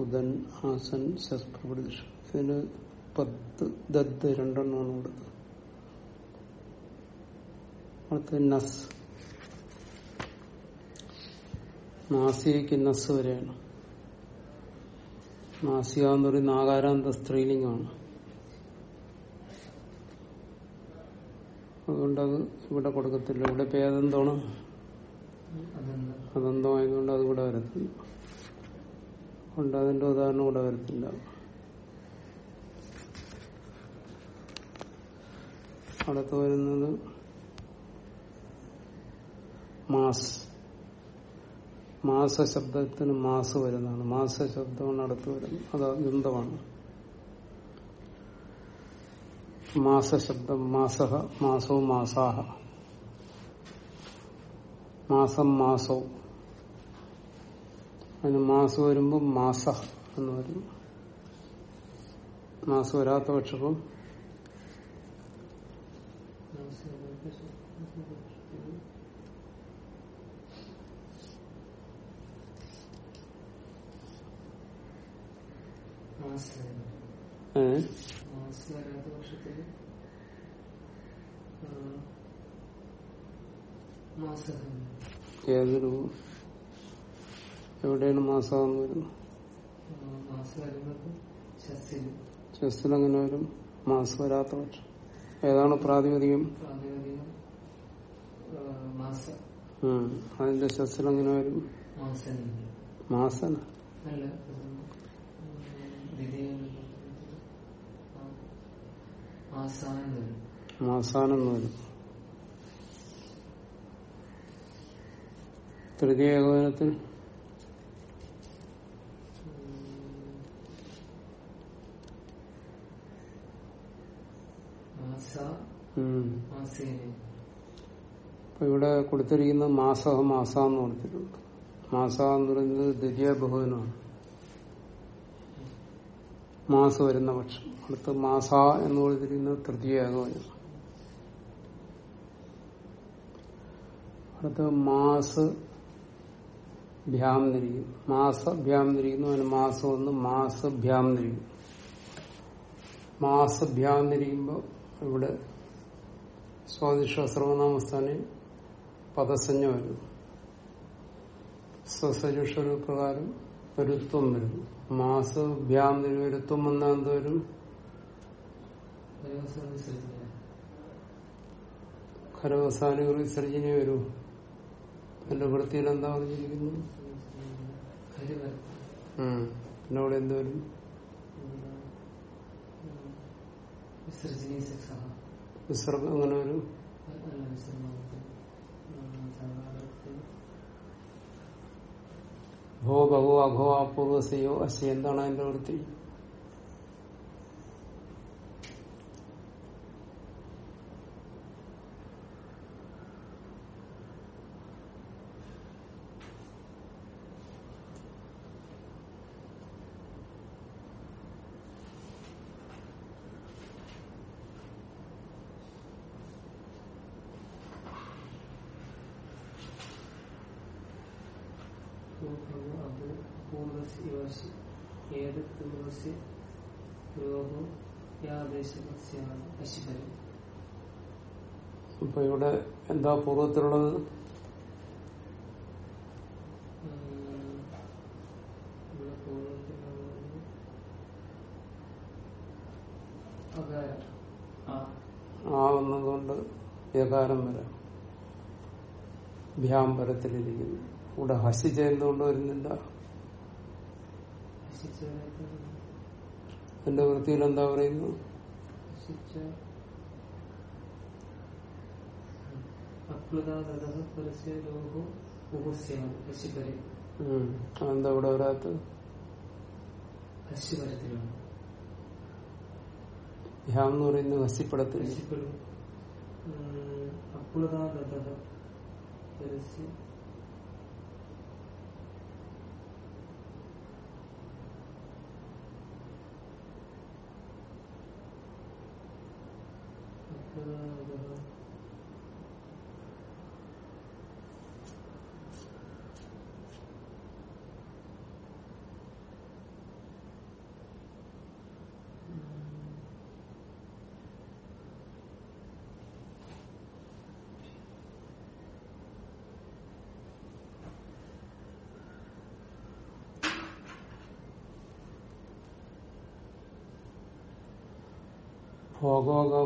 ഉദൻ ആസൻ രണ്ടെണ്ണമാണ് കൊടുത്തത് നസ്. നാസികയ്ക്ക് നസ് വരെയാണ്. നാസിക എന്ന് പറയുന്ന ആകാരാന്ത സ്ത്രീലിംഗമാണ്. അതുകൊണ്ട് അത് ഇവിടെ കൊടുക്കത്തില്ല. ഇവിടെ പേദന്തമാണ് അതെന്തമായതുകൊണ്ട് അത് ഇവിടെ വരത്തില്ല. അതുകൊണ്ട് അതിന്റെ ഉദാഹരണം ഇവിടെ വരത്തില്ല. അടുത്ത് വരുന്നത് മാസ്. മാസ ശബ്ദത്തിന് മാസ് വരുന്നതാണ്. മാസ ശബ്ദമാണ് അടുത്ത് വരുന്നത്. അത് മാസ മാസശബ്ദം മാസഹ മാസോ മാസാഹ. മാസം മാസോ. അതിന് മാസം വരുമ്പോൾ മാസ എന്ന് വരും. മാസം വരാത്ത പക്ഷപ്പം ഏതൊരു എവിടെയാണ് മാസം എന്ന് വരുന്നത്? ചെസ്സിൽ അങ്ങനെ വരും? മാസം വരാത്ത പക്ഷം. ഏതാണ് പ്രാതിപതികം. അതിന്റെ ചെസ്സിൽ അങ്ങനെ വരും മാസന. തൃതീയ ഏകോപനത്തിൽ. അപ്പൊ ഇവിടെ കൊടുത്തിരിക്കുന്ന മാസഹ മാസ എന്ന് കൊടുത്തിട്ടുണ്ട്. മാസ എന്ന് പറയുന്നത് ദ്വിതീയ ബഹുവിനാണ് മാസം വരുന്ന പക്ഷം. അടുത്ത് മാസ എന്ന് കൊടുത്തിരിക്കുന്നത് തൃതീയ ഏകോപനം അടുത്ത് മാസ് ഭ്യാം തിരിക്കും മാസ ഭ്യാം തിരിക്കുന്നു അതിന് മാസം ഒന്ന് മാസ ഭ്യാം തിരിക്കും മാസ ഭ്യാം തിരിക്കുമ്പോൾ ഇവിടെ സ്വാദിഷ സർവനാമസ്ഥാനെ പദസഞ്ജ വരുന്നു. സസജുഷ പ്രകാരം ഒരുത്വം വരുന്നു. മാസ ഭ്യാം നിരുവരുത്വം വന്നാൽ എന്ത് വരും വിസർജന വരൂ എന്റെ വൃത്തിയിൽ എന്താ പറഞ്ഞിരിക്കുന്നു. പിന്നെ അവിടെ എന്ത് വരും വിസർഗം അങ്ങനെ വരും ഭോ ഭഗോ അഘോ അപൂർവസയോ അശി എന്താണ് അതിന്റെ വൃത്തി അപ്പൊ ഇവിടെ എന്താ പൂർവത്തിലുള്ളത്? ആ. വന്നതുകൊണ്ട് ഏകാരം വരാം. ഭ്യാംബരത്തിലിരിക്കുന്നു ഇവിടെ ഹസിച്ച ചെയ്യുന്നതുകൊണ്ട് വരുന്നില്ല? എന്റെ വൃത്തിയിൽ എന്താ പറയുന്നു ഉം. അതെന്താ ഇവിടെ വരാത്ത ഭ്യാം എന്ന് പറയുന്നത് ഹസിപ്പടത്തിൽ ഭോഗോഗ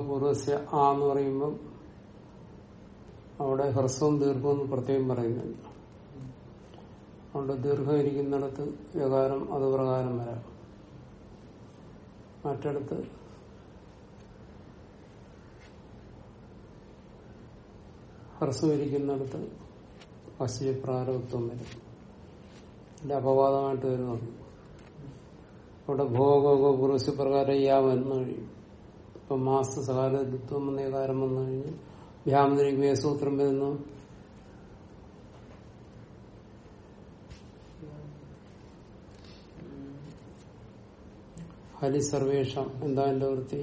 പൂർവസ്യ ആ എന്ന് പറയുമ്പോൾ അവിടെ ഹ്രസ്വം ദീർഘം എന്ന് പ്രത്യേകം പറയുന്നുണ്ട്. അതുകൊണ്ട് ദീർഘം ഇരിക്കുന്നിടത്ത് വ്യകാരം അത് പ്രകാരം വരാം. മറ്റടുത്ത് ഹ്രസ്വം ഇരിക്കുന്നിടത്ത് അശ്വപ്രാരത്വം വരും. ഇതിന്റെ അപവാദമായിട്ട് വരുന്നുണ്ട്. അവിടെ ഭോഗോഗ പ്രകാരം യാ വരുന്നു കഴിയും. ഇപ്പൊ മാസ സകാലത്വം എന്ന കാരം വന്നു കഴിഞ്ഞ്. ഭ്യാമതിരിക്ക് സൂത്രം വരുന്നു. ഹരി സർവേഷം എന്താ എന്റെ വൃത്തി?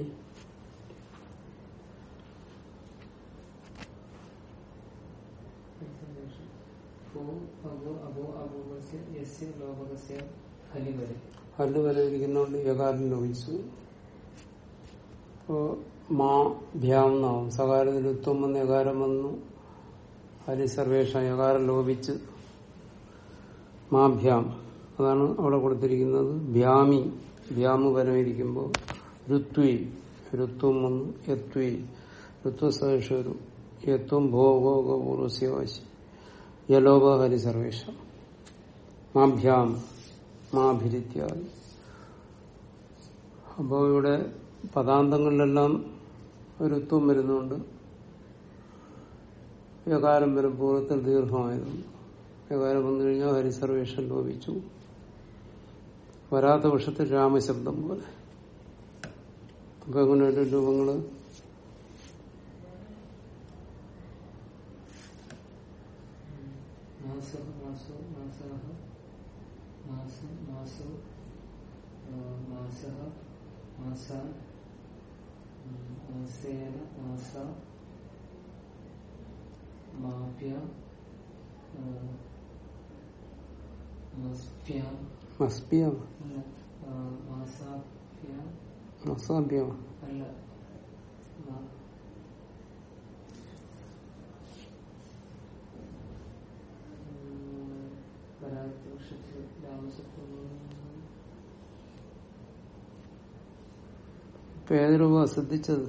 ഹല്ല് വരെ ഇരിക്കുന്നോണ്ട് യകാരം ലോപിച്ചു. അപ്പോ മാ ഭ്യാം എന്നാവും സകാരത്തിൽ ഉത്വം വന്ന് യകാരം വന്നു. ഹരി സർവേഷ യകാരം ലോപിച്ച് മാഭ്യാം അതാണ് അവിടെ കൊടുത്തിരിക്കുന്നത്. ഭ്യാമി ഭ്യാമ് പരമിരിക്കുമ്പോൾ ഋത്വി ഋത്വം വന്നു യത്വി. ഋത്വസേഷരു യത്വം ഭോഗോഗ പൂർവസ്യവാശി യലോപ ഹരി സർവേഷ മാഭ്യാം മാഭിരിത്യാദി അപ്പോ ഇവിടെ പദാന്തങ്ങളിലെല്ലാം ഒരുത്വം വരുന്നുണ്ട്. യകാരം വരും പൂർവത്തിൽ ദീർഘമായിരുന്നു. യകാരം വന്നു കഴിഞ്ഞാൽ ഹരിസർവേഷൻ ലോപിച്ചു. വരാത്ത വർഷത്തിൽ രാമശബ്ദം പോലെ. അപ്പൊ എങ്ങനെയുള്ള രൂപങ്ങൾ? മാസം മാസോ മാസ മാസം മാസേന മാസ മാപ്യ മസ്പ്യ. മസ്പിയം. മാസാപ്യ. മസാഭ്യം അല്ല പരാക്രോഷത്തിൽ രാമസത്വം ഇപ്പൊ ഏത് രൂപ ശ്രദ്ധിച്ചത്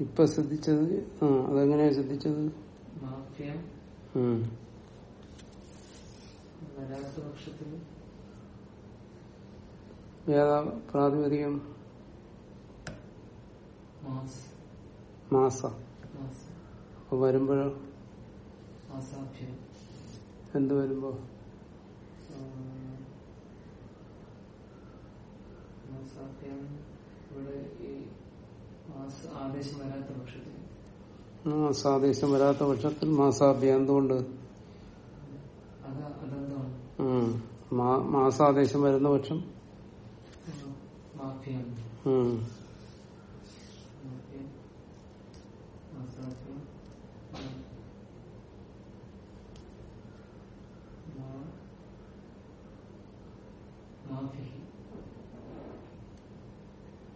ഇപ്പൊ ശ്രദ്ധിച്ചത്? ആ അതെങ്ങനെയാ ശ്രദ്ധിച്ചത്? ഏതാ പ്രാതിപതികം മാസ്. അപ്പൊ വരുമ്പോഴോ? എന്ത് വരുമ്പോ? ഇവിടെ ഈ ആദേശം വരാത്ത പക്ഷത്തിൽ. മാസാദേശം വരാത്ത പക്ഷത്തിൽ മാസാഭ്യം എന്തുകൊണ്ട്? മാസാദേശം വരുന്ന പക്ഷം? മാഫിയാണ് മാസാഭ്യം.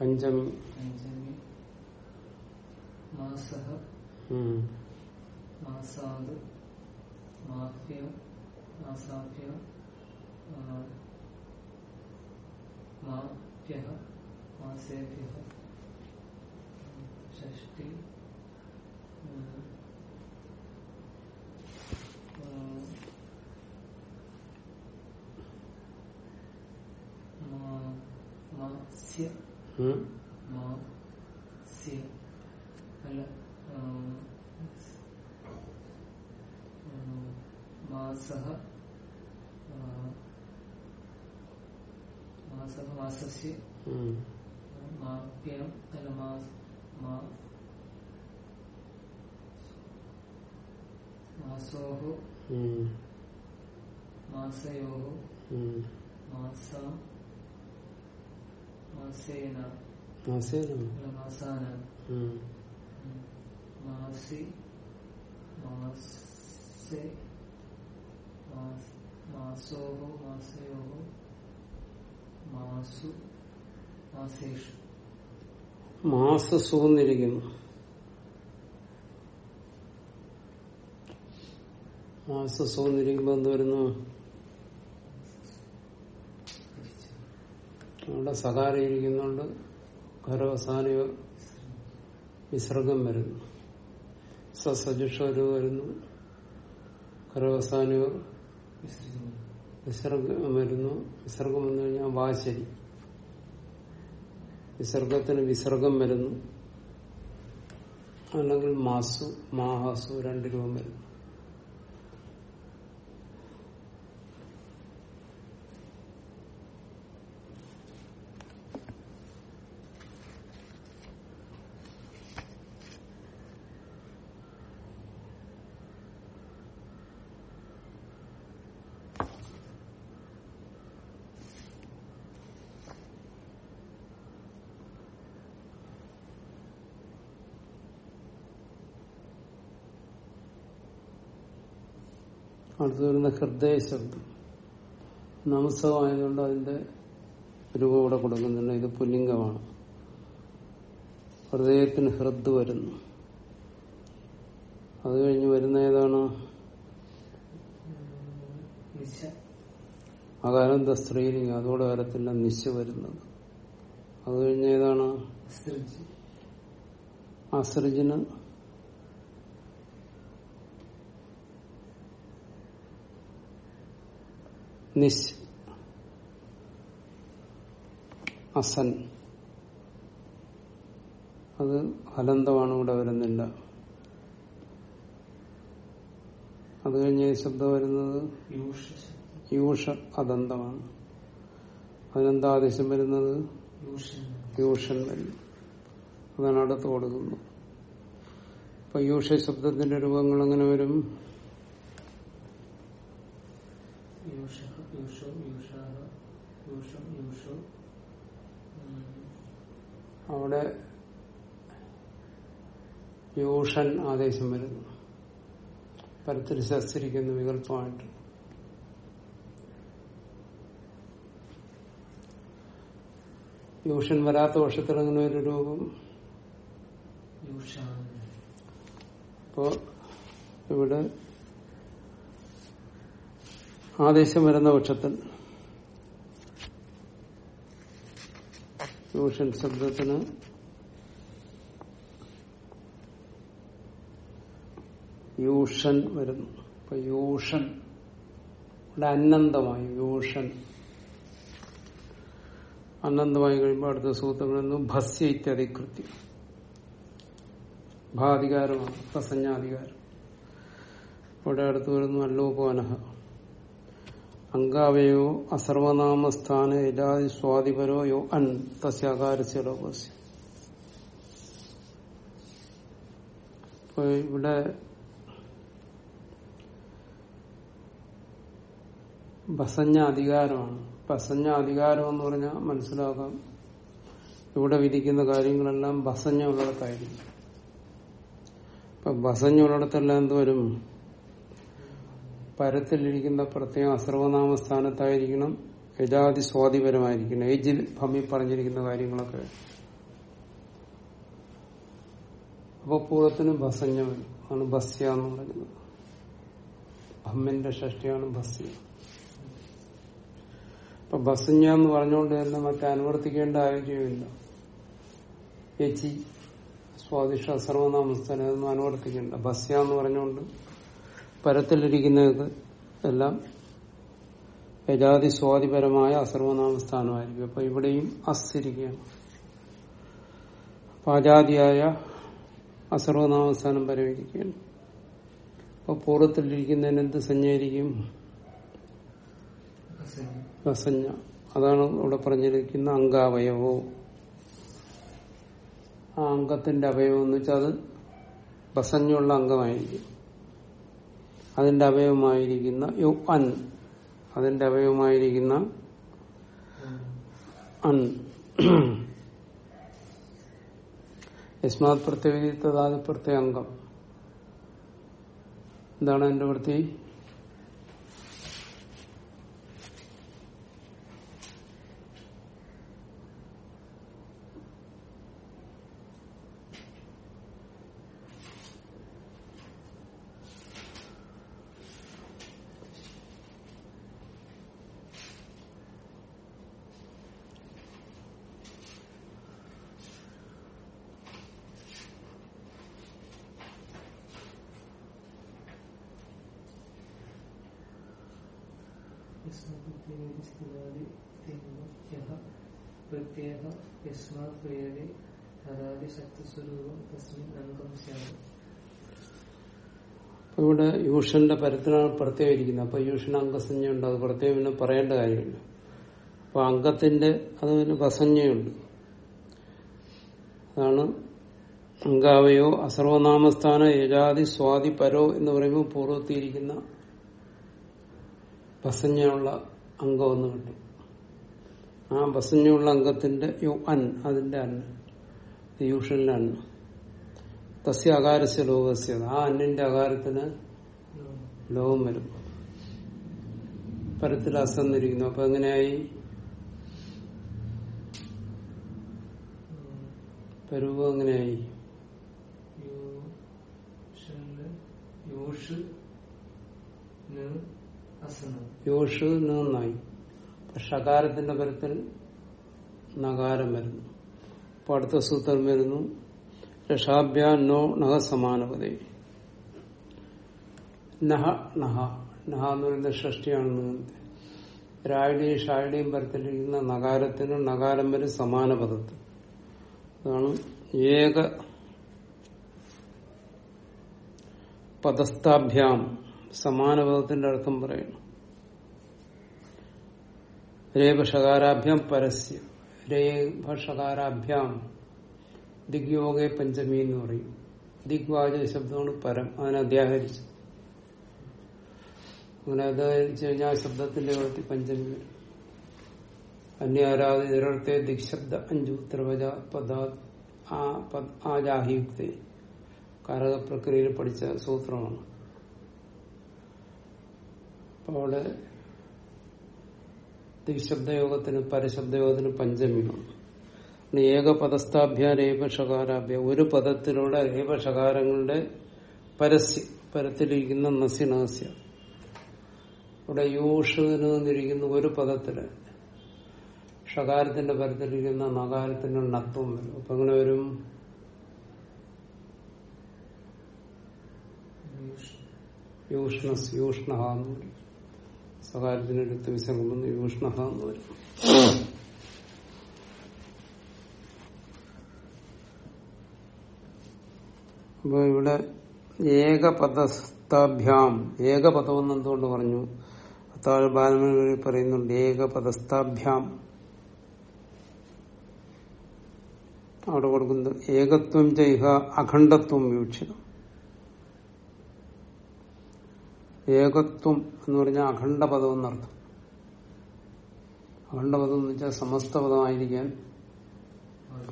പഞ്ചമി. മാസാഭ്യ മാഭ്യ മാസേഭ്യ ഷഷ്ടി ഉം, ഉം, മാ- മാസ്യ ഉം. മാസ്യ അല്ല ഉം, ഉം, മാസഃ ആ, മാസഃ മാസസ്യ ഉം. മാപ്യം അല്ല മാസ മാ- മാസോഹ ഉം. മാസയോ ഉം. മാസ മാസേന മാസേന അല്ല മാസാന ഉം. മാസി. മാസേ മാസ്- മാസോഹോ മാസയോഹോ മാസു മാസ സൂന്നിരിക്കുന്നു മാസ സൂന്നിരിക്കുമ്പോ എന്ത് വരുന്നു? അവിടെ സകാരം ഇരിക്കുന്നുണ്ട് വിസർഗം വരുന്നു. സസജുഷരു വരുന്നു. ഖരവസാന വിസർഗം വരുന്നു. വിസർഗം വന്നു കഴിഞ്ഞാൽ വാശരി. വിസർഗത്തിന് വിസർഗം വരുന്നു. അല്ലെങ്കിൽ മാസു മാഹാസു രണ്ട് രൂപം വരുന്നു. അടുത്ത് വരുന്ന ഹൃദയ ശബ്ദം നമസ്സമായതുകൊണ്ട് അതിന്റെ രൂപം ഇവിടെ കൊടുക്കുന്നുണ്ട് ഇത് പുല്ലിംഗമാണ്. ഹൃദയത്തിന് ഹൃദ് വരുന്നു. അത് കഴിഞ്ഞ് വരുന്ന ഏതാണ്? നിശ. ദ സ്ത്രീലിംഗം. അതോടെ കാലത്തില്ല നിശ വരുന്നത്. അത് കഴിഞ്ഞ ഏതാണ്? അസൃജന് നിശ് അസൻ അത് ഹലന്തമാണ് ഇവിടെ വരുന്നില്ല. അത് കഴിഞ്ഞ ഈ ശബ്ദം വരുന്നത് യൂഷ അദന്തമാണ്. അതിനെന്താ ആദേശം വരുന്നത്? യൂഷൻ വരുന്നു വരും. അതാണ് അടുത്ത് കൊടുക്കുന്നത് അപ്പൊ യൂഷ ശബ്ദത്തിന്റെ രൂപങ്ങൾ എങ്ങനെ വരും? യൂഷ. യൂഷോ യൂഷാഹ യൂഷം യൂഷോ ഉം, അവിടെ യൂഷൻ ആദേശം വരുന്നു. പരത്തിൽ ശസ്തിരിക്കുന്ന വികല്പമായിട്ട് യൂഷൻ വരാത്ത വർഷത്തിൽ അങ്ങനെ ഒരു രൂപം അപ്പോ ഇവിടെ ആദേശം വരുന്ന പക്ഷത്തിൽ. യൂഷൻ ശബ്ദത്തിന്. യൂഷൻ വരുന്നു. അപ്പൊ യൂഷൻ. ഇവിടെ അനന്തമായി യൂഷൻ. അനന്തമായി കഴിയുമ്പോൾ അടുത്ത സൂത്രങ്ങളിൽ ഭസ്യ ഇത്യാദി കൃത്യം. ഭാധികാരമാണ് പ്രസഞ്ഞാധികാരം ഇവിടെ അടുത്ത് വരുന്നു അല്ലോപോനഹ അങ്കാവയോ അസർവനാമസ്ഥാന ഇലാതി സ്വാതിപരോ യോ അൻ തസ്യാകാരസ്യ ലോകസ്യ. അപ്പൊ ഇവിടെ ബസഞ്ഞ അധികാരമാണ്. ബസഞ്ഞ അധികാരം എന്ന് പറഞ്ഞാൽ മനസ്സിലാക്കാം. ഇവിടെ വിധിക്കുന്ന കാര്യങ്ങളെല്ലാം ബസഞ്ഞ ഉള്ളിടത്തായിരിക്കും. ഇപ്പൊ ബസഞ്ഞുള്ളിടത്തെല്ലാം എന്ത് വരും? പരത്തിലിരിക്കുന്ന പ്രത്യേകം അസർവനാമ സ്ഥാനത്തായിരിക്കണം യജാതി സ്വാതിപരമായിരിക്കണം ഏജിൽ ഭമി പറഞ്ഞിരിക്കുന്ന കാര്യങ്ങളൊക്കെ. അപ്പൊ പൂർവത്തിന് ബസഞ്ഞ ആണ് ബസ്യ എന്ന് പറയുന്നത്. ഭമ്മിന്റെ ഷഷ്ടിയാണ് ബസ്യ അപ്പൊ ബസഞ്ഞ എന്ന് പറഞ്ഞുകൊണ്ട് തന്നെ മറ്റേ അനുവർത്തിക്കേണ്ട ആവശ്യമില്ല ഏച്ചി സ്വാദിഷ്ട സർവനാമസ്ഥാനം അതൊന്നും അനുവർത്തിക്കേണ്ട. ബസ്യ എന്ന് പറഞ്ഞുകൊണ്ട് പരത്തിലിരിക്കുന്നത് എല്ലാം യജാതി സ്വാതിപരമായ അസർവനാമസ്ഥാനമായിരിക്കും. അപ്പൊ ഇവിടെയും അസ്ഥിരിക്കുകയാണ് പാചാതിയായ അജാതിയായ അസർവനാമസ്ഥാനം പരമിരിക്കുകയാണ് അപ്പൊ പൂർവത്തിലിരിക്കുന്നതിന് എന്ത് സഞ്ജയിരിക്കും പ്രസംഗം. അതാണ് ഇവിടെ പറഞ്ഞിരിക്കുന്ന അംഗാവയവോ. ആ അംഗത്തിന്റെ അവയവം എന്ന് വെച്ചാൽ അത് ബസഞ്ഞുള്ള അംഗമായിരിക്കും. അതിന്റെ അവയവമായിരിക്കുന്ന യു അൻ. അതിന്റെ അവയവമായിരിക്കുന്ന അൻ. യസ്മാത് പ്രത്യേക തഥാത് പ്രത്യേക അംഗം എന്താണ് എന്റെ വൃത്തി പ്രത്യേക യസ്മാത് ക്രിയതേ തഥാതി ശക്തിസ്വരൂപം തസ്മിൻ അംഗം സ്യാമി അപ്പൊ ഇവിടെ യൂഷന്റെ പരത്തിനാണ് പ്രത്യേകം ഇരിക്കുന്നത് അപ്പൊ യൂഷൻ അംഗസഞ്ജയുണ്ട് അത് പ്രത്യേകം പിന്നെ പറയേണ്ട കാര്യമില്ല. അപ്പൊ അംഗത്തിന്റെ അതിന് വസഞ്ജയുണ്ട് അതാണ് അങ്കാവയോ അസർവനാമസ്ഥാന യജാതി സ്വാതി പരോ എന്ന് പറയുമ്പോൾ പൂർവത്തിയിരിക്കുന്ന ബസഞ്ഞയുള്ള അംഗം എന്ന് കിട്ടും. ആ ബസഞ്ഞയുള്ള അംഗത്തിന്റെ യു അൻ അതിന്റെ അന്ന് യൂഷനിലെ അന്ന് തസ്യ അകാരസ്യ ലോകസ്യ. ആ അന്നിന്റെ അകാരത്തിന് ലോകം വരും. പരത്തിൽ അസന്നിരിക്കുന്നു. അപ്പൊ എങ്ങനെയായി? പരുവ് എങ്ങനെയായി? യൂഷ് നന്നായി. പക്ഷെ അകാരത്തിന്റെ പരത്തിൽ നകാരം വരുന്നു. അപ്പൊ അടുത്ത സൂത്രം വരുന്നു. രഷാഭ്യ നോ നഹ സമാനപതേ നഹ നഹ. നഹ എന്ന് പറയുന്ന ഷഷ്ടിയാണെന്ന് രായുടെയും ഷായുടെയും പരത്തിലിരിക്കുന്ന നഗാരത്തിന് നഗാരം വരും സമാന പദത്തിൽ. അതാണ് ഏക പദസ്ഥാഭ്യാം. സമാന പദത്തിന്റെ അർത്ഥം പറയുന്നു. രേപഷകാരാഭ്യാം പരസ്യ. രേപഷകാരാഭ്യാം ദിഗ്യോഗെ പഞ്ചമി എന്ന് പറയും. ദിഗ്വാചക ശബ്ദമാണ് പരം. അതിനെ അധ്യാഹരിച്ചു അങ്ങനെ അധ്യാഹരിച്ചു കഴിഞ്ഞാൽ ആ ശബ്ദത്തിന്റെ പ്രവൃത്തി പഞ്ചമി വരും അന്യാരാധ ദിക്ശബ്ദ അഞ്ചു ഉത്തരവജ പദാ ആജാഹിയുക്ത കാരക പ്രക്രിയയിൽ പഠിച്ച സൂത്രമാണ്. അപ്പൊ അവിടെ ദിശബ്ദയോഗത്തിന് പരശബ്ദയോഗത്തിന് പഞ്ചമിയാണ് ഏകപദസ്ഥാഭ്യ രേപഷകാരാഭ്യ ഒരു പദത്തിലൂടെ രേപഷകാരങ്ങളുടെ പരസ്യ പരത്തിലിരിക്കുന്ന നസ്യ നസ്യ ഇവിടെ യൂഷന് എന്നിരിക്കുന്ന ഒരു പദത്തിൽ. ഷകാരത്തിന്റെ പരത്തിലിരിക്കുന്ന നകാരത്തിന്റെ നത്വം വരും. അപ്പൊ അങ്ങനെ വരും? യൂഷ്ണസ് യൂഷ്ണ എന്ന് വരും. സകാരത്തിന് എടുത്ത് വിസർഗം വന്ന് യൂഷ്ണ എന്ന് വരും. അപ്പൊ ഇവിടെ ഏകപദസ്ഥാഭ്യാം. ഏകപദം എന്ന് എന്തുകൊണ്ട് പറഞ്ഞു? താഴെ ബാലമണി പറയുന്നുണ്ട് ഏകപദസ്ഥാഭ്യാം. അവിടെ കൊടുക്കുന്നത് ഏകത്വം ചെയ്യുക അഖണ്ഡത്വം വീക്ഷിതം ഏകത്വം എന്ന് പറഞ്ഞാൽ അഖണ്ഡപദം എന്നർത്ഥം. അഖണ്ഡപദം എന്ന് വെച്ചാൽ സമസ്ത പദമായിരിക്കാൻ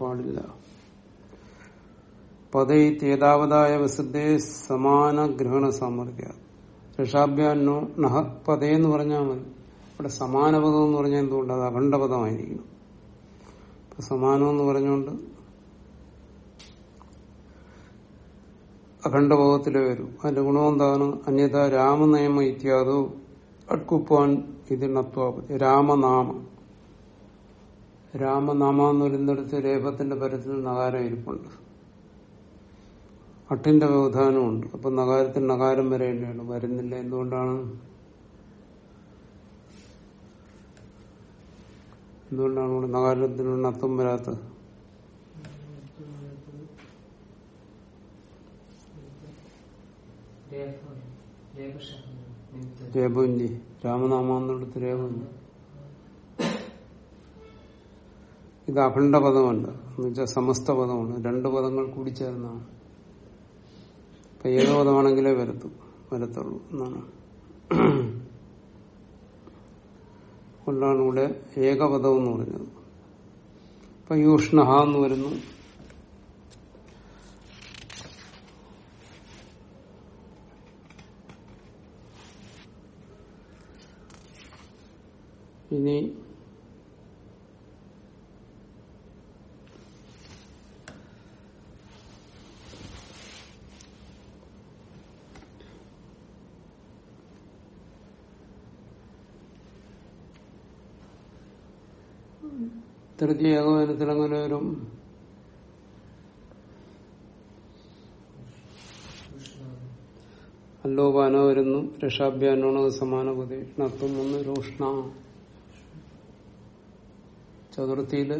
പാടില്ല. പദൈത്യേതാവതായ വസുദ്ധേ സമാന ഗ്രഹണ സാമർഥ്യ. ഋഷാഭ്യാനോ നഹത് പദേ എന്ന് പറഞ്ഞാൽ മതി. ഇവിടെ സമാനപദം എന്ന് പറഞ്ഞാൽ എന്തുകൊണ്ട്? അത് അഖണ്ഡപദമായിരിക്കണം അപ്പൊ സമാനം എന്ന് പറഞ്ഞുകൊണ്ട് അഖണ്ഡഭാവത്തിലെ വരും. അതിന്റെ ഗുണം എന്താണ്? അന്യത രാമനയമ ഇത്യാദോ അട്കുപ്പാൻ ഇതിനത്വാപതി രാമനാമ. രാമനാമ എന്ന് വരുന്നിടത്ത് രേപത്തിന്റെ പരത്തിൽ നഗാരം ഇരിപ്പുണ്ട്? അട്ടിന്റെ വ്യവധാനമുണ്ട്. അപ്പൊ നഗാരത്തിന് നഗാരം വരേണ്ടതാണ് വരുന്നില്ല എന്തുകൊണ്ടാണ്? എന്തുകൊണ്ടാണ് ഇവിടെ നഗാരത്തിന് വരാത്തത്? രേപുഞ്ചി രാമനാമാന്നിടത്ത് രേപുഞ്ചി ഇത് അഖണ്ഡ പദമുണ്ട് എന്നുവെച്ചാൽ സമസ്ത പദമാണ്. രണ്ട് പദങ്ങൾ കൂടി ചേർന്നാണ് ഇപ്പൊ ഏക പദമാണെങ്കിലേ വരത്തു വരത്തുള്ളൂ എന്നാണ്. കൊണ്ടാണ് ഇവിടെ ഏകപദം എന്ന് പറഞ്ഞത്. ഇപ്പൊ യൂഷ്ണഹ എന്ന് വരുന്നു. ഇനി തൃതീയ ഏകോപനത്തിൽ അങ്ങനെ വരും. അല്ലോപാന വരുന്നു രക്ഷാഭ്യാനോണ സമാനപതി ണത്വം ഒന്ന് രൂഷ്ണ. ചതുർത്ഥിയിൽ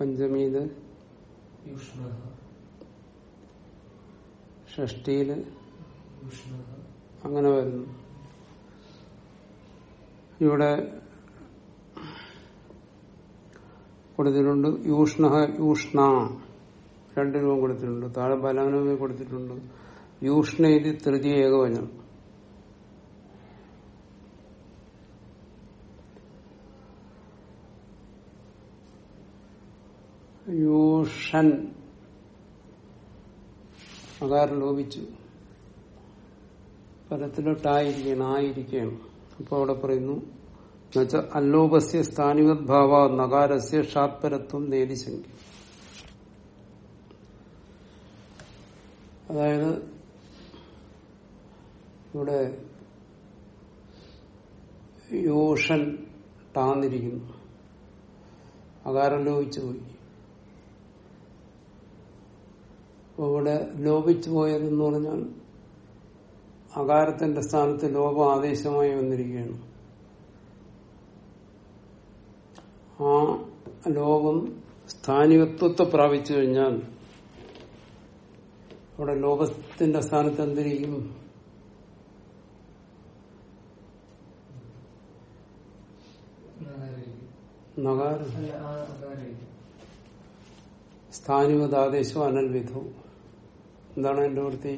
പഞ്ചമിയിൽ യൂഷ്ണ. ഷഷ്ടിയിൽ അങ്ങനെ വരുന്നു. ഇവിടെ കൊടുത്തിട്ടുണ്ട് യൂഷ്ണ യൂഷ്ണ. രണ്ട് രൂപം കൊടുത്തിട്ടുണ്ട്. താഴെ ബലാനവും കൊടുത്തിട്ടുണ്ട്. യൂഷ്ണയിൽ തൃതീയ ഏകവചനം യൂഷൻ അകാരം ലോപിച്ചു. പരത്തിലോട്ടായിരിക്കണം ആയിരിക്കണം അപ്പൊ അവിടെ പറയുന്നു എന്നുവെച്ചാൽ അല്ലോപസ്യ സ്ഥാനിവത് നകാരസ്യ ഷാത്പരത്വം നേരിശങ്കി അതായത് ഇവിടെ യോഷൻ ടാന്നിരിക്കുന്നു. അകാരം ലോപിച്ചു പോയി അപ്പൊ ഇവിടെ ലോപിച്ചു പോയതെന്ന് പറഞ്ഞാൽ അകാരത്തിന്റെ സ്ഥാനത്ത് ലോപം ആദേശമായി വന്നിരിക്കുകയാണ്. ആ ലോകം സ്ഥാനികത്വത്തെ പ്രാപിച്ചു കഴിഞ്ഞാൽ അവിടെ ലോകത്തിന്റെ സ്ഥാനത്ത് എന്തിരിക്കും? നഗാരിക്കും നകാരം അല്ല ആ അകാരിക്കും സ്ഥാനികതാദേശവും അനൽവിധവും എന്താണ് എന്റെ വൃത്തി?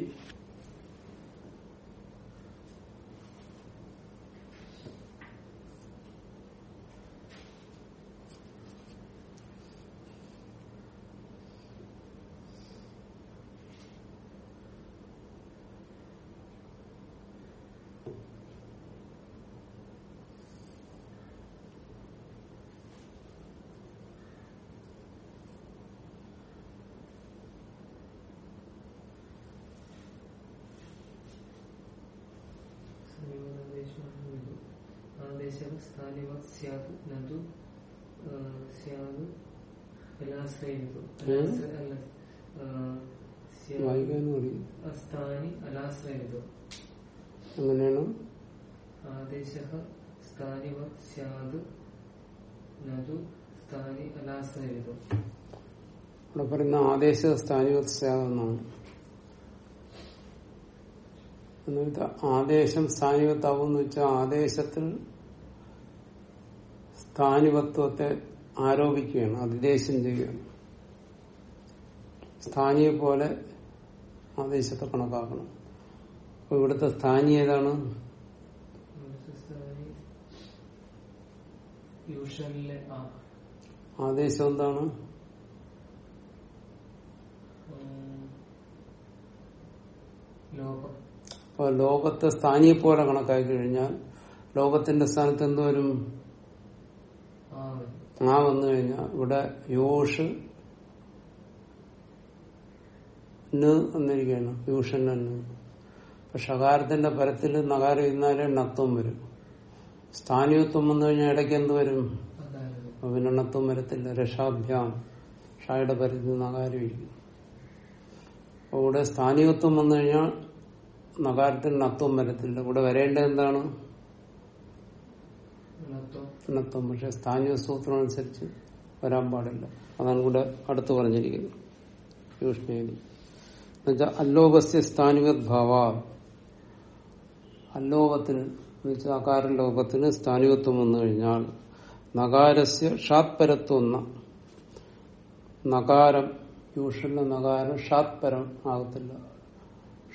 ആദേശം സ്യാത് നതു സ്യാത് അലാശ്രയിതു സ്ഥാനി അലാശ്രയിതു അങ്ങനെയാണ് ആദേശ സ്ഥാനിവത് സ്യാത് നതു സ്ഥാനി അലാശ്രയിതു ഇവിടെ പറയുന്ന ആദേശ എന്നുവെച്ചാൽ ആദേശം സ്ഥാനികത്താവും എന്ന് വെച്ചാൽ ആദേശത്തിൽ സ്ഥാനികത്വത്തെ ആരോപിക്കുകയാണ് അതിദേശം ചെയ്യുകയാണ്. സ്ഥാനിയെ പോലെ ആദേശത്തെ കണക്കാക്കണം. അപ്പൊ ഇവിടുത്തെ സ്ഥാനി ഏതാണ്? ആദേശം എന്താണ്? ലോകം. അപ്പൊ ലോകത്തെ സ്ഥാനിയെ പോലെ കണക്കാക്കി കഴിഞ്ഞാൽ ലോകത്തിന്റെ സ്ഥാനത്ത് എന്തോരും ആ വന്നു കഴിഞ്ഞാൽ ഇവിടെ യോഷ് എന്നിരിക്കുകയാണ് യൂഷൻ എന്ന് ഷകാരത്തിന്റെ പരത്തിൽ നകാരം ഇരുന്നാലേ നത്വം വരും. സ്ഥാനീയത്വം വന്നു കഴിഞ്ഞാൽ ഇടയ്ക്ക് എന്ത് വരും? പിന്നെ നത്വം വരത്തില്ല. രക്ഷാഭ്യാം. ഷായുടെ പരത്തിൽ നകാരം ഇരിക്കും. അപ്പൊ ഇവിടെ സ്ഥാനീയത്വം വന്നു കഴിഞ്ഞാൽ നകാരത്തിൽ നത്വം വരത്തില്ല. ഇവിടെ വരേണ്ടത് എന്താണ്? നത്വം. പക്ഷെ സ്ഥാനീയ സൂത്രം അനുസരിച്ച് വരാൻ പാടില്ല. അതാണ് ഇവിടെ അടുത്ത് പറഞ്ഞിരിക്കുന്നത്. യൂഷ്ണേതി എന്നുവെച്ചാൽ അല്ലോകസ്യ സ്ഥാനികത് ഭാവ അല്ലോകത്തിന് എന്നുവെച്ചാൽ അകാര ലോകത്തിന് സ്ഥാനികത്വം വന്നു കഴിഞ്ഞാൽ നകാരസ്യ ഷാത്പരത്വന്ന നകാരം യൂഷന്റെ നകാരം ഷാത്പരം ആകത്തില്ല.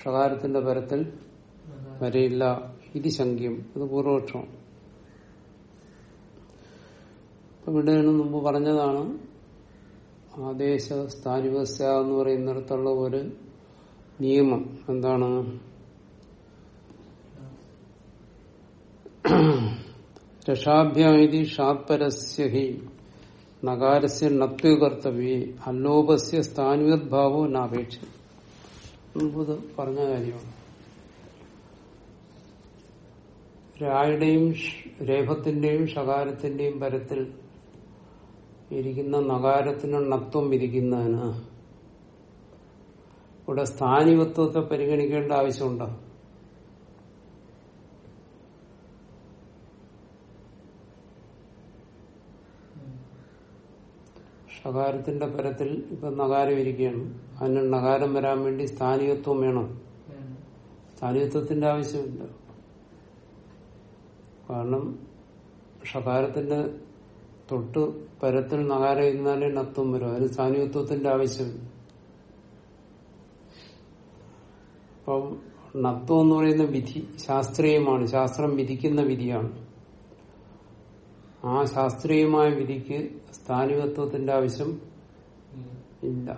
ഷകാരത്തിന്റെ പരത്തിൽ വരയില്ല. ഇത് ശങ്ക്യം ഇത് പൂർവപക്ഷം. ഇവിടെ മുമ്പ് പറഞ്ഞതാണ് ആദേശ സ്ഥാനിവസ്യ എന്ന് പറയുന്നിടത്തുള്ള ഒരു നിയമം. എന്താണ്? രഷാഭ്യാതി ഷാത്പരസ്യ ഹി നകാരസ്യ നത്വ കർത്തവ്യേ അല്ലോപസ്യ സ്ഥാനിവദ്ഭാവോ നാപേക്ഷ. ഇത് പറഞ്ഞ കാര്യമാണ് രായുടെയും രേഖത്തിന്റെയും ഷകാരത്തിന്റെയും പരത്തിൽ ഇരിക്കുന്ന നകാരത്തിന് ണത്വം ഇരിക്കുന്നതിന് ഇവിടെ സ്ഥാനികത്വത്തെ പരിഗണിക്കേണ്ട ആവശ്യമുണ്ടോ? ഷകാരത്തിന്റെ പരത്തിൽ ഇപ്പൊ നകാരം ഇരിക്കുകയാണ് അതിന് നകാരം വരാൻ വേണ്ടി സ്ഥാനികത്വം വേണം. സ്ഥാനികത്വത്തിന്റെ ആവശ്യമില്ല. കാരണം ഷകാരത്തിന്റെ തൊട്ട് പരത്തിൽ നകാരം ഇരുന്നാലേ നത്വം വരും. അതിന് സ്ഥാനികത്വത്തിന്റെ ആവശ്യമില്ല. അപ്പം നത്വം എന്ന് പറയുന്ന വിധി ശാസ്ത്രീയമാണ്. ശാസ്ത്രം വിധിക്കുന്ന വിധിയാണ്. ആ ശാസ്ത്രീയമായ വിധിക്ക് സ്ഥാനികത്വത്തിന്റെ ആവശ്യം ഇല്ല.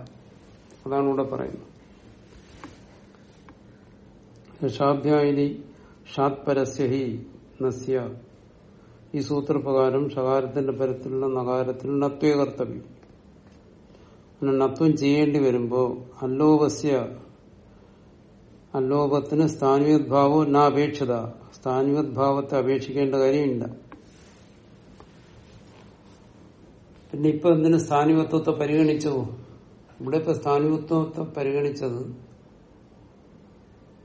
അതാണ് ഇവിടെ പറയുന്നത്. ഷാഭ്യായി ഷാത്പരസ്യഹി നസ്യ. ഈ സൂത്രപ്രകാരം ഷകാരത്തിന്റെ പരത്തിലുള്ള നകാരത്തിൽ നത്വേ കർത്തവ്യം. നത്വം ചെയ്യേണ്ടി വരുമ്പോ അല്ലോപസ്യ അല്ലോപത്തിന് സ്ഥാനികദ്ഭാവവും നാപേക്ഷിത. സ്ഥാനികദ്ഭാവത്തെ അപേക്ഷിക്കേണ്ട കാര്യമില്ല. പിന്നെ ഇപ്പൊ എന്തിനു സ്ഥാനികത്വത്തെ പരിഗണിച്ചോ? ഇവിടെ ഇപ്പൊ സ്ഥാനികത്വത്തെ പരിഗണിച്ചത്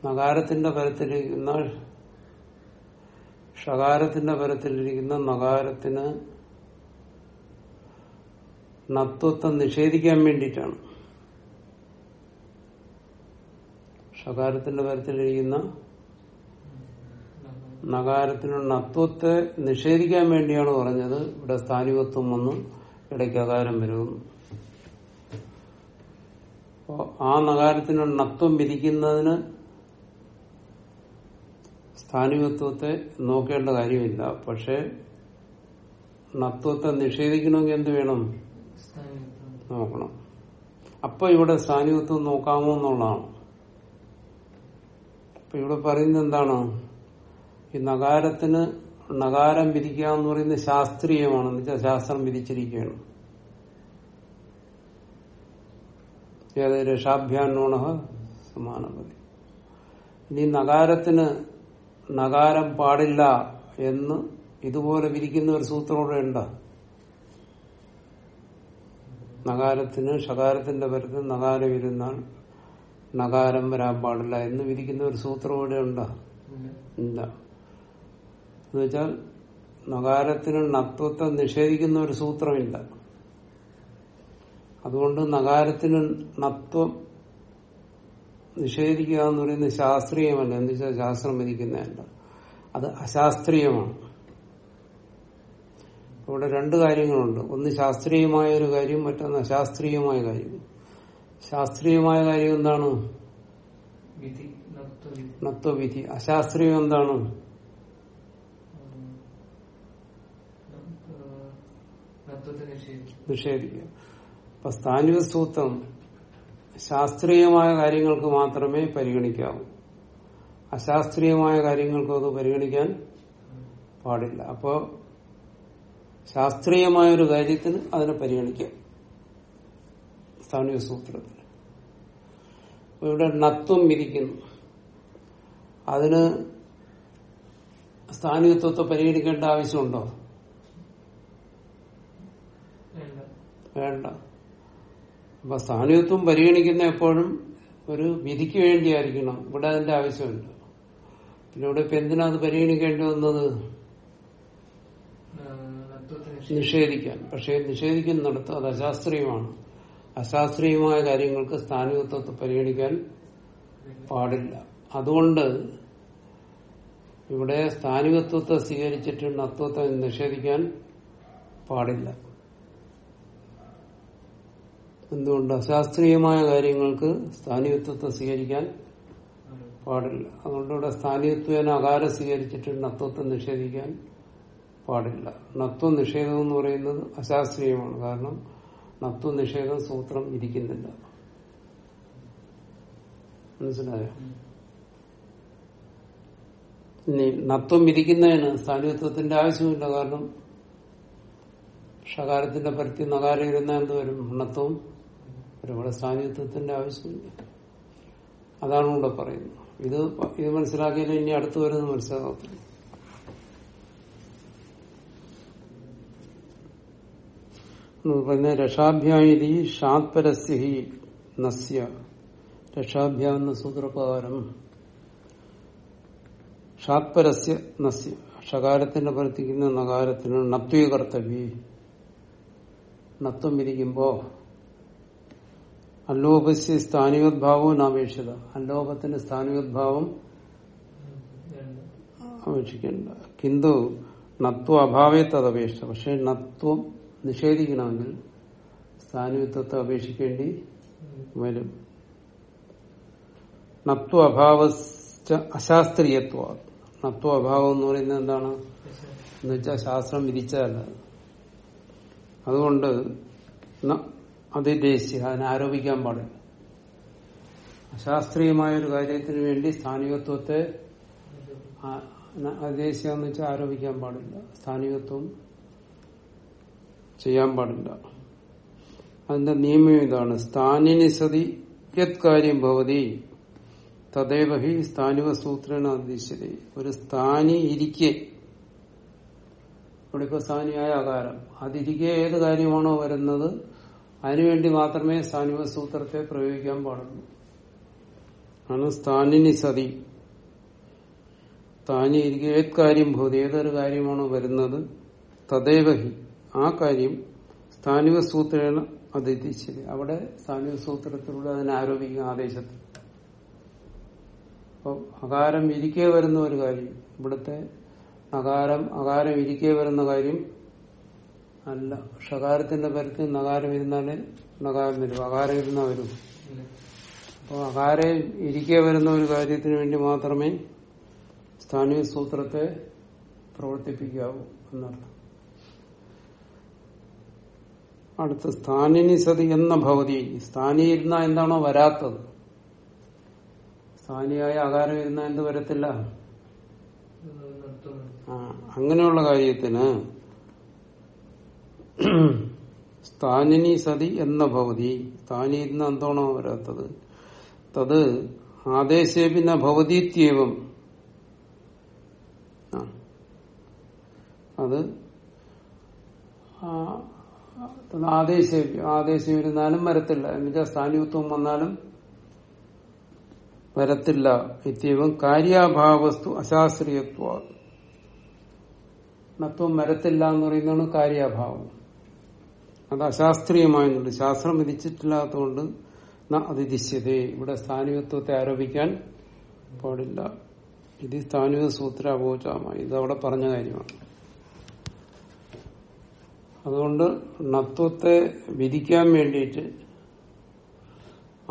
നകാരത്തിന്റെ പരത്തിലിരിക്കുന്ന ഷകാരത്തിന്റെ പരത്തിലിരിക്കുന്ന നകാരത്തിന് നത്വത്തെ നിഷേധിക്കാൻ വേണ്ടിയിട്ടാണ്. ഷകാരത്തിന്റെ പരത്തിലിരിക്കുന്ന നഗാരത്തിനുള്ള നത്വത്തെ നിഷേധിക്കാൻ വേണ്ടിയാണ് പറഞ്ഞത് ഇവിടെ സ്ഥാനികത്വം വന്ന് ഇടയ്ക്ക് അകാരം വരും. ആ നകാരത്തിന് നത്വം വിധിക്കുന്നതിന് സ്ഥാനികത്വത്തെ നോക്കേണ്ട കാര്യമില്ല. പക്ഷെ നത്വത്തെ നിഷേധിക്കണമെങ്കിൽ എന്ത് വേണം? നോക്കണം. അപ്പൊ ഇവിടെ സ്ഥാനികത്വം നോക്കാമോ എന്നുള്ളതാണ്. അപ്പൊ ഇവിടെ പറയുന്നത് എന്താണ്? ഈ നകാരത്തിന് നകാരം വിധിക്കുക എന്ന് പറയുന്നത് ശാസ്ത്രീയമാണ്. എന്ന് വെച്ചാൽ ശാസ്ത്രം വിധിച്ചിരിക്കുകയാണ്. രക്ഷാഭ്യാനോണ സമാനപതി ഇനി നകാരത്തിന് നകാരം പാടില്ല എന്ന് ഇതുപോലെ വിരിക്കുന്ന ഒരു സൂത്രം ഇവിടെ ഉണ്ട്? നകാരത്തിന് ഷകാരത്തിന്റെ പരത്തിൽ നകാരം ഇരുന്നാൽ നകാരം വരാൻ പാടില്ല എന്ന് വിരിക്കുന്ന ഒരു സൂത്രം ഇവിടെ ഉണ്ട്? ഇല്ല. എന്നുവെച്ചാൽ നകാരത്തിന് നത്വത്തെ നിഷേധിക്കുന്ന ഒരു സൂത്രമില്ല. അതുകൊണ്ട് നകാരത്തിന് നത്വം നിഷേധിക്കുക എന്ന് പറയുന്നത് ശാസ്ത്രീയമല്ല. എന്ന് വെച്ചാൽ ശാസ്ത്രം വിധിക്കുന്നതല്ല. അത് അശാസ്ത്രീയമാണ്. ഇവിടെ രണ്ട് കാര്യങ്ങളുണ്ട്. ഒന്ന് ശാസ്ത്രീയമായ ഒരു കാര്യം മറ്റൊന്ന് അശാസ്ത്രീയമായ കാര്യം. ശാസ്ത്രീയമായ കാര്യം എന്താണ്? വിധി നത്വവിധി. നത്വവിധി. അശാസ്ത്രീയം എന്താണ് നത്വത്തെ നിഷേധിക്കും നിഷേധിക്കുക. അപ്പൊ സ്ഥാനിക സൂത്രം ശാസ്ത്രീയമായ കാര്യങ്ങൾക്ക് മാത്രമേ പരിഗണിക്കാവൂ. അശാസ്ത്രീയമായ കാര്യങ്ങൾക്കും അത് പരിഗണിക്കാൻ പാടില്ല. അപ്പോ ശാസ്ത്രീയമായ ഒരു കാര്യത്തിന് അതിനെ പരിഗണിക്കാം. സ്ഥാനിക സൂത്രത്തിൽ ഇവിടെ നത്വം വിധിക്കുന്നു അതിന് സ്ഥാനികത്വത്തെ പരിഗണിക്കേണ്ട ആവശ്യമുണ്ടോ വേണ്ട വേണ്ട. അപ്പൊ സ്ഥാനികത്വം പരിഗണിക്കുന്ന എപ്പോഴും ഒരു വിധിക്ക് വേണ്ടിയായിരിക്കണം. ഇവിടെ അതിന്റെ ആവശ്യമുണ്ട്. പിന്നെ ഇവിടെ ഇപ്പൊ എന്തിനാ അത് പരിഗണിക്കേണ്ടി വന്നത്? നിഷേധിക്കാൻ. പക്ഷെ നിഷേധിക്കുന്നിടത്ത് അത് അശാസ്ത്രീയമാണ്. അശാസ്ത്രീയമായ കാര്യങ്ങൾക്ക് സ്ഥാനികത്വത്തെ പരിഗണിക്കാൻ പാടില്ല. അതുകൊണ്ട് ഇവിടെ സ്ഥാനികത്വത്തെ സ്വീകരിച്ചിട്ട് നത്വത്തെ നിഷേധിക്കാൻ പാടില്ല. എന്തുകൊണ്ട്? അശാസ്ത്രീയമായ കാര്യങ്ങൾക്ക് സ്ഥാനീയത്വത്തെ സ്വീകരിക്കാൻ പാടില്ല. അതുകൊണ്ട് ഇവിടെ സ്ഥാനീയത്വേന അകാരം സ്വീകരിച്ചിട്ട് നത്വത്തെ നിഷേധിക്കാൻ പാടില്ല. നത്വ നിഷേധം എന്ന് പറയുന്നത് അശാസ്ത്രീയമാണ്. കാരണം നത്വ നിഷേധം സൂത്രം ഇരിക്കുന്നില്ല. മനസ്സിലായോ? ഇനി നത്വം ഇരിക്കുന്നതിന് സ്ഥാനീയത്വത്തിന്റെ ആവശ്യമില്ല. കാരണം ഷകാരത്തിന്റെ പരത്തി നകാരം ഇരുന്ന എന്ത് വരും? നത്വം ഒരുപാട് സാന്നിധ്യത്തിന്റെ ആവശ്യമില്ല. അതാണ് ഇവിടെ പറയുന്നത്. ഇത് ഇത് മനസ്സിലാക്കിയാലും ഇനി അടുത്ത് വരുന്നത് മനസ്സിലാകത്തില്ല പറഞ്ഞ രക്ഷാഭ്യായി ഷാത്പരസ്യഹി നസ്യ. രക്ഷാഭ്യ എന്ന സൂത്രപ്രകാരം ഷാത്പരസ്യ നസ്യ. ഷകാരത്തിന്റെ പ്രവർത്തിക്കുന്ന നകാരത്തിന് നത്വീകർത്തവ്യ. നത്വം വിധിക്കുമ്പോ അല്ലോപസ്യ സ്ഥാനികോദ്ഭാവവും അപേക്ഷിത അല്ലോപത്തിന്റെ സ്ഥാനികോദ്ഭാവം അപേക്ഷിക്കേണ്ട. കിന്തു നത്വ അഭാവേ തദപേക്ഷ. പക്ഷെ നത്വം നിഷേധിക്കണമെങ്കിൽ സ്ഥാനികത്വത്തെ അപേക്ഷിക്കേണ്ടി വരും. നത്വ അഭാവ അശാസ്ത്രീയത്വ. നത്വ അഭാവം എന്ന് പറയുന്നത് എന്താണ്? എന്ന് വെച്ചാൽ ശാസ്ത്രം വിധിച്ചതല്ല. അതുകൊണ്ട് അതിദേശീയ അതിനെ ആരോപിക്കാൻ പാടില്ല. അശാസ്ത്രീയമായ ഒരു കാര്യത്തിന് വേണ്ടി സ്ഥാനികത്വത്തെ അദേശീയ എന്ന് വെച്ചാൽ ആരോപിക്കാൻ പാടില്ല. സ്ഥാനികത്വം ചെയ്യാൻ പാടില്ല. അതിന്റെ നിയമം ഇതാണ്. സ്ഥാനിനി സതി യത് കാര്യം ഭവതി തദേവ ഹി സ്ഥാനിക സൂത്രേണ അധീശ്യത ഒരു സ്ഥാനി ഇരിക്കെ. ഇവിടെ ഇപ്പൊ സ്ഥാനിയായ ആകാരം അതിരിക്കെ ഏത് കാര്യമാണോ വരുന്നത്? അതിനുവേണ്ടി മാത്രമേ സ്ഥാനിക സൂത്രത്തെ പ്രയോഗിക്കാൻ പാടുള്ളൂ. ആണ് സ്ഥാനിനി സതി. സ്ഥാനി ഇരിക്കെ ഏത് കാര്യം ഭൂതി ഏതൊരു കാര്യമാണോ വരുന്നത് തദേവഹി ആ കാര്യം സ്ഥാനിക സൂത്രേണ അതിഥിച്ചത് അവിടെ സ്ഥാനിക സൂത്രത്തിലൂടെ അതിനെ ആരോപിക്കുക ആദേശത്തിൽ. അപ്പൊ അകാരം ഇരിക്കെ വരുന്ന ഒരു കാര്യം. ഇവിടുത്തെ അകാരം അകാരം ഇരിക്കെ വരുന്ന കാര്യം അല്ല ഷകാരത്തിന്റെ പരത്തിൽ നകാരം ഇരുന്നാലേ നകാരം വരും അകാരം ഇരുന്നാ വരും. അപ്പോൾ അകാരം ഇരിക്കെ വരുന്ന ഒരു കാര്യത്തിന് വേണ്ടി മാത്രമേ സ്ഥാനീയ സൂത്രത്തെ പ്രവർത്തിപ്പിക്കാവൂ എന്നർത്ഥം. അടുത്ത സ്ഥാനിനി സതി എന്ന ഭവതി സ്ഥാനി ഇരുന്ന എന്താണോ വരാത്തത്. സ്ഥാനിയായ അകാരം ഇരുന്ന എന്ത് വരത്തില്ല? അങ്ങനെയുള്ള കാര്യത്തിന് സ്ഥാനിനി സതി എന്ന ഭവതി. സ്ഥാനി എന്ന് എന്തോണോ വരാത്തത്? തത് ആദേശേ ഭവതീത്യവം. ആ. അത് ആദേശം ആദേശം ഇരുന്നാലും വരത്തില്ല. എന്നുവെച്ചാൽ സ്ഥാനീയത്വം വന്നാലും വരത്തില്ല. ഇത്യവും കാര്യാഭാവസ്തു അശാസ്ത്രീയത്വ. വരത്തില്ല എന്ന് പറയുന്നതാണ് കാര്യാഭാവം. അത് അശാസ്ത്രീയമായുണ്ട് ശാസ്ത്രം വിധിച്ചിട്ടില്ലാത്തതുകൊണ്ട് അതിദിശ്യതേ. ഇവിടെ സ്ഥാനികത്വത്തെ ആരോപിക്കാൻ പാടില്ല. ഇത് സ്ഥാനിക സൂത്ര ഇത് അവിടെ പറഞ്ഞ കാര്യമാണ്. അതുകൊണ്ട് നത്വത്തെ വിധിക്കാൻ വേണ്ടിയിട്ട്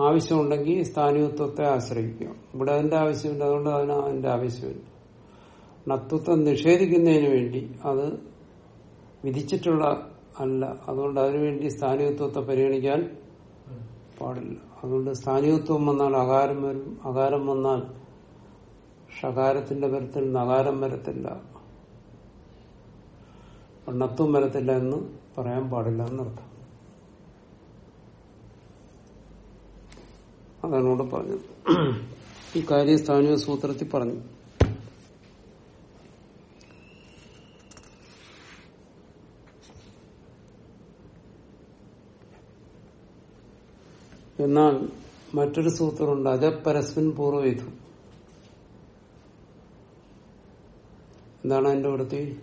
ആവശ്യമുണ്ടെങ്കിൽ സ്ഥാനികത്വത്തെ ആശ്രയിക്കുക. ഇവിടെ അതിന്റെ ആവശ്യമില്ല. അതുകൊണ്ട് അതിന് അതിന്റെ ആവശ്യമില്ല. നത്വത്തെ നിഷേധിക്കുന്നതിന് വേണ്ടി അത് വിധിച്ചിട്ടുള്ള അല്ല. അതുകൊണ്ട് അതിനുവേണ്ടി സ്ഥാനികത്വത്തെ പരിഗണിക്കാൻ പാടില്ല. അതുകൊണ്ട് സ്ഥാനികത്വം വന്നാൽ അകാരം വരും. അകാരം വന്നാൽ ഷകാരത്തിന്റെ പരത്തിൽ നകാരം വരത്തില്ല. എണ്ണത്വം വരത്തില്ല എന്ന് പറയാൻ പാടില്ല എന്നർത്ഥം. അതാണ് ഇവിടെ പറഞ്ഞത്. ഈ കാര്യം സ്ഥാനിക സൂത്രത്തിൽ പറഞ്ഞു. എന്നാൽ മറ്റൊരു സൂത്രമുണ്ട്. അജപരസ്മിൻ പൂർവവിധം. എന്താണ് അതിന്റെ വൃത്തി?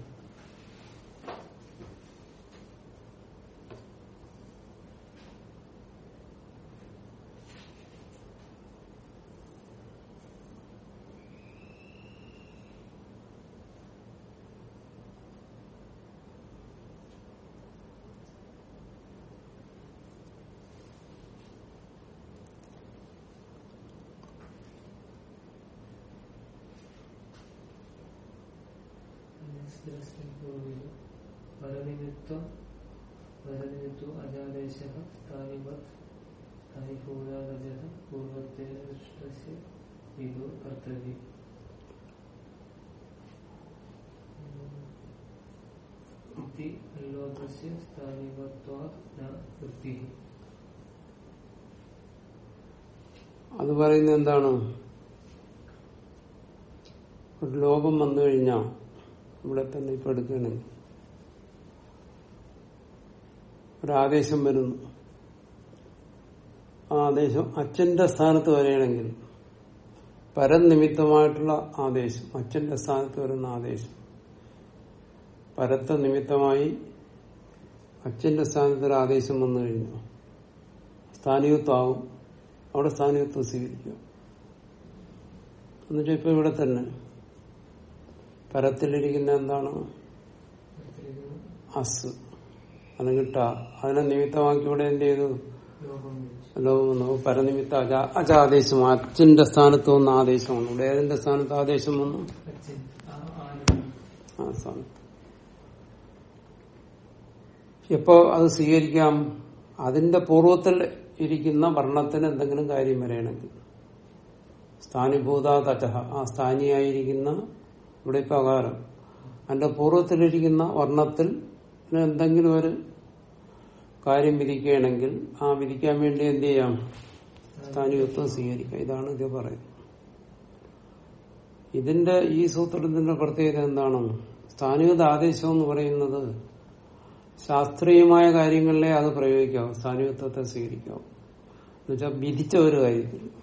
പരനിമിത്തം പരനിമിത്തോ അജാദേശ സ്ഥാനിവത് സ്ഥാനിഭൂതാരജത പൂർവത്തേന ദൃഷ്ടസ്യ ഇതോ കർത്തവ്യം. ഇതി ലോകസ്യ സ്ഥാനിവത്വാത് ന വൃത്തി അത് പറയുന്നത് എന്താണ്? ഒരു ലോകം വന്നു കഴിഞ്ഞാൽ ഇവിടെ തന്നെ ഇപ്പൊ എടുക്കുകയാണെങ്കിൽ. ഒരാദേശം വരുന്നു. ആ ആദേശം അച്ഛന്റെ സ്ഥാനത്ത് വരികയാണെങ്കിൽ പരനിമിത്തമായിട്ടുള്ള ആദേശം അച്ഛന്റെ സ്ഥാനത്ത് വരുന്ന ആദേശം. പരത്ത നിമിത്തമായി അച്ഛന്റെ സ്ഥാനത്ത് ഒരു ആദേശം വന്നു കഴിഞ്ഞു. സ്ഥാനീയത്വമാവും. അവിടെ സ്ഥാനീയത്വം സ്വീകരിക്കുക. എന്നിട്ട് ഇപ്പൊ ഇവിടെ തന്നെ പരത്തിലിരിക്കുന്ന എന്താണ്? അസ്. അല്ലെങ്കിൽ ട. അതിനെ നിമിത്തമാക്കി ഇവിടെ എന്ത് ചെയ്തു? ലോകം. പരനിമിത്ത അജ അജാദേശം. അച്ഛന്റെ സ്ഥാനത്ത് വന്ന ആദേശമാണ് ഇവിടെ ഏതിന്റെ സ്ഥാനത്ത് ആദേശം വന്നു? എപ്പോ അത് സ്വീകരിക്കാം. അതിന്റെ പൂർവത്തിൽ ഇരിക്കുന്ന വർണത്തിന് എന്തെങ്കിലും കാര്യം വരെയാണെങ്കിൽ സ്ഥാനിഭൂതാതച ആ സ്ഥാനിയായിരിക്കുന്ന ഇവിടെ ഇപ്പൊ അകാരം. അതിന്റെ പൂർവത്തിലിരിക്കുന്ന വർണത്തിൽ എന്തെങ്കിലും ഒരു കാര്യം വിധിക്കുകയാണെങ്കിൽ ആ വിധിക്കാൻ വേണ്ടി എന്ത് ചെയ്യാം? സ്ഥാനികത്വം സ്വീകരിക്കാം. ഇതാണ് ഇത് പറയുന്നത്. ഇതിന്റെ ഈ സൂത്രത്തിന്റെ പ്രത്യേകത എന്താണ്? സ്ഥാനികത ആദേശം എന്ന് പറയുന്നത് ശാസ്ത്രീയമായ കാര്യങ്ങളിലെ അത് പ്രയോഗിക്കാവും. സ്ഥാനികത്വത്തെ സ്വീകരിക്കാവും. എന്നുവെച്ചാൽ വിധിച്ച ഒരു കാര്യത്തിൽ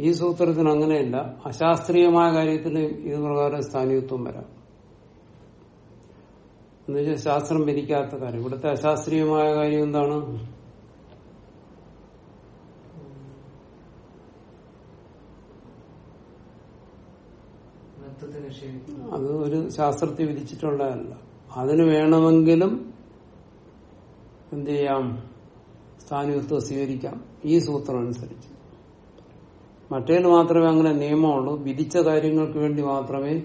ഈ സൂത്രത്തിന് അങ്ങനെയല്ല. അശാസ്ത്രീയമായ കാര്യത്തിൽ ഇത് പ്രകാരം സ്ഥാനീയത്വം വരാം. എന്നുവെച്ചാൽ ശാസ്ത്രം ഭരിക്കാത്ത കാര്യം. ഇവിടുത്തെ അശാസ്ത്രീയമായ കാര്യം എന്താണ്? അത് ഒരു ശാസ്ത്രത്തെ വിധിച്ചിട്ടുള്ളതല്ല. അതിന് വേണമെങ്കിലും എന്ത് ചെയ്യാം? സ്ഥാനത്വം സ്വീകരിക്കാം. ഈ സൂത്രം അനുസരിച്ച്. മറ്റേന് മാത്രമേ അങ്ങനെ നിയമമുള്ളൂ. വിധിച്ച കാര്യങ്ങൾക്ക് വേണ്ടി മാത്രമേ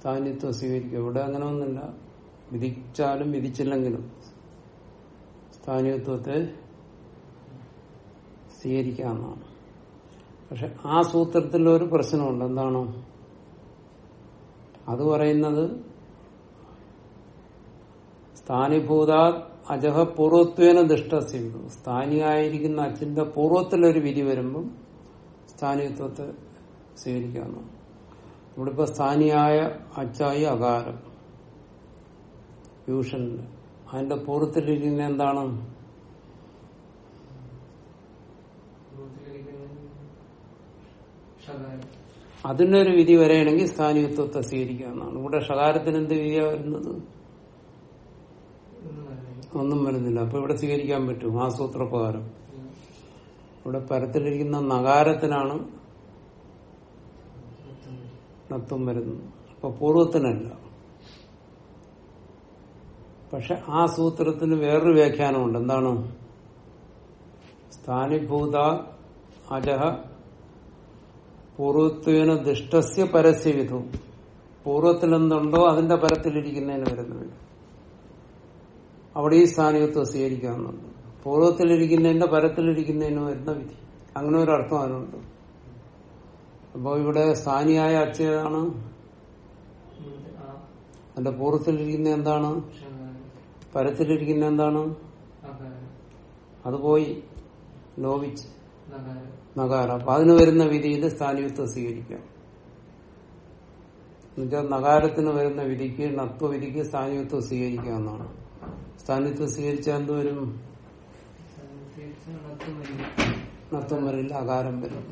സ്ഥാനിത്വം സ്വീകരിക്കൂ. ഇവിടെ അങ്ങനെ ഒന്നുമില്ല. വിധിച്ചാലും വിധിച്ചില്ലെങ്കിലും സ്ഥാനിത്വത്തെ സ്വീകരിക്കാമെന്നാണ് പക്ഷെ ആ സൂത്രത്തിൽ ഒരു പ്രശ്നമുണ്ട്. എന്താണ്? അത് പറയുന്നത് സ്ഥാനിഭൂത അജഹ പൂർവത്വേന ദുഷ്ടസ്യു സ്ഥാനിയായിരിക്കുന്ന അച്ഛന്റെ പൂർവത്തിലൊരു വിധി വരുമ്പം സ്ഥാനിത്വത്തെ സ്വീകരിക്കാന്ന് ഇവിടെ ഇപ്പൊ സ്ഥാനിയായ അച്ചായി അകാരം. ട്യൂഷനിൽ അതിന്റെ പൂർവത്തിലിരിക്കുന്ന എന്താണ്? അതിന്റെ ഒരു വിധി വരെയാണെങ്കിൽ സ്ഥാനീയത്വത്തെ സ്വീകരിക്കാവുന്നതാണ് ഇവിടെ ഷകാരത്തിന് എന്ത് വിധിയാ വരുന്നത്? ഒന്നും വരുന്നില്ല. അപ്പൊ ഇവിടെ സ്വീകരിക്കാൻ പറ്റും ആസൂത്രപ്രകാരം സൂത്രപ്രകാരം. ഇവിടെ പരത്തിലിരിക്കുന്ന നഗാരത്തിനാണ് നത്വം വരുന്നത്. അപ്പൊ പൂർവത്തിനല്ല പക്ഷെ ആ സൂത്രത്തിന് വേറൊരു വ്യാഖ്യാനമുണ്ട്. എന്താണ്? സ്ഥാനിഭൂത അജഹ പൂർവത്വേന ദുഷ്ടസ്യ പരസ്യവിധു പൂർവത്തിൽ എന്തുണ്ടോ അതിന്റെ പരത്തിലിരിക്കുന്നതിന് വരുന്നത് അവിടെ ഈ സ്ഥാനികത്വം സ്വീകരിക്കാവുന്നുണ്ട് പൂർവത്തിലിരിക്കുന്നതിന്റെ പരത്തിലിരിക്കുന്നതിന് വരുന്ന വിധി. അങ്ങനെ ഒരു അർത്ഥം അതിനുണ്ട് അപ്പോ ഇവിടെ സ്ഥാനിയായ അച്ഛതാണ് അതിന്റെ പൂർവത്തിലിരിക്കുന്ന എന്താണ്? പരത്തിലിരിക്കുന്ന എന്താണ്? അത് പോയി ലോപിച്ച് നകാരം അപ്പൊ അതിന് വരുന്ന വിധിയിൽ സ്ഥാനിയുത്വം സ്വീകരിക്കാം. എന്നുവെച്ചാൽ നകാരത്തിന് വരുന്ന വിധിക്ക് നത്വവിധിക്ക് സ്ഥാനികത്വം സ്വീകരിക്കാവുന്നതാണ്. സ്ഥാനിത്വം സ്വീകരിച്ചാൽ എന്ത് നത്വം വരില്ല അകാരം വരും.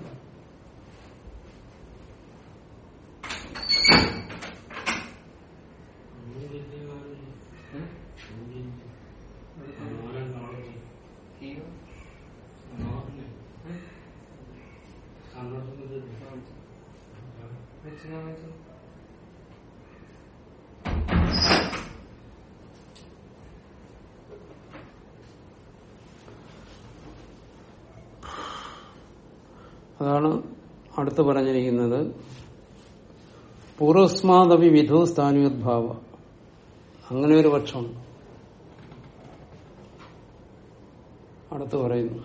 അതാണ് അടുത്ത് പറഞ്ഞിരിക്കുന്നത്. പൂർവസ്മാദവി വിധു സ്ഥാനിയോദ്ഭാവ. അങ്ങനെ ഒരു പക്ഷമുണ്ട് അടുത്ത് പറയുന്നു.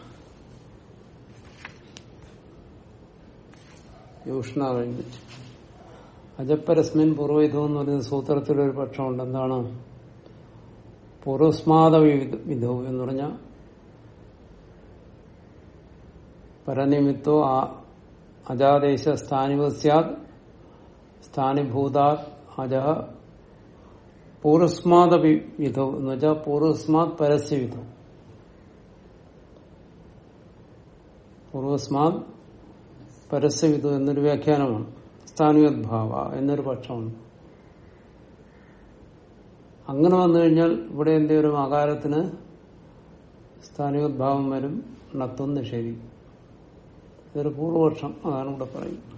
യൂഷ്ണ കഴിഞ്ഞിട്ട് അജപ്പരസ്മിൻ പൂർവവിധു എന്ന് പറയുന്ന സൂത്രത്തിലൊരു പക്ഷമുണ്ട്. എന്താണ്? പൂർവസ്മാദ വിധു എന്ന് പറഞ്ഞാൽ പരനിമിത്തോ അജാദേശ സ്ഥാനിവ സ്യാദ് സ്ഥാനിഭൂതാ അജ പൂർവസ്മാത് വിധോ എന്ന് വെച്ചാൽ പൂർവസ്മാത് പരസ്യ വിധവും പൂർവസ്മാത് പരസ്യവിധു എന്നൊരു വ്യാഖ്യാനമാണ്. സ്ഥാനിയോദ്ഭാവ എന്നൊരു പക്ഷമുണ്ട് അങ്ങനെ വന്നു കഴിഞ്ഞാൽ ഇവിടെ എന്തെങ്കിലും ആകാരത്തിന് സ്ഥാനിയോദ്ഭാവം വരും ണത്വം നിഷേധിക്കും. ഇതൊരു പൂർവപക്ഷം അതാണ് ഇവിടെ പറയുന്നത്.